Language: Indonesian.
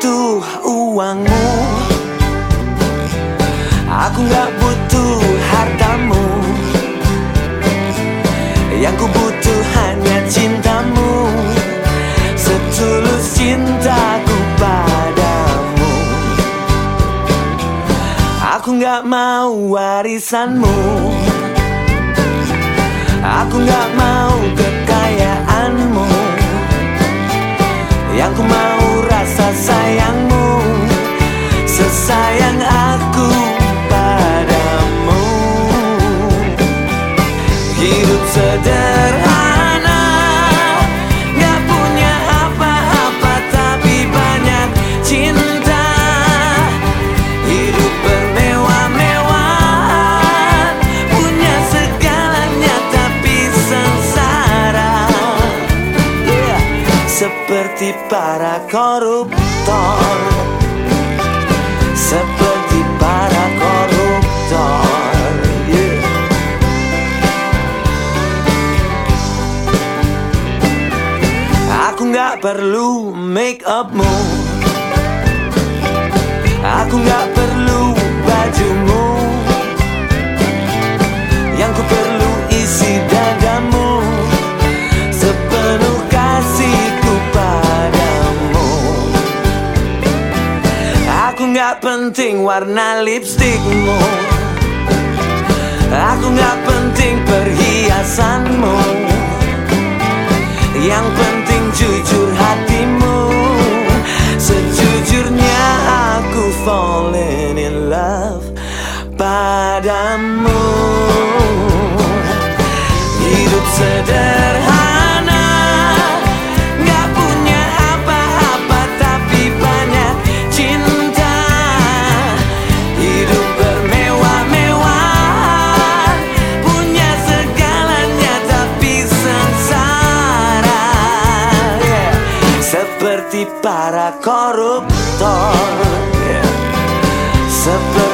butuh uangmu. Aku gak butuh hartamu. Yang ku butuh hanya cintamu. Setulus cintaku padamu. Aku gak mau warisanmu. Aku gak mau kekayaanmu. Yang ku mau rasa Seperti para koruptor. Seperti para koruptor. Yeah. Aku nggak perlu make upmu. Aku nggak perlu bajumu nggak penting warna lipstikmu. Aku nggak penting perhiasanmu. Yang penting jujur hatimu. Sejujurnya aku falling in love padamu. Hidup sederhana para koruptor yeah.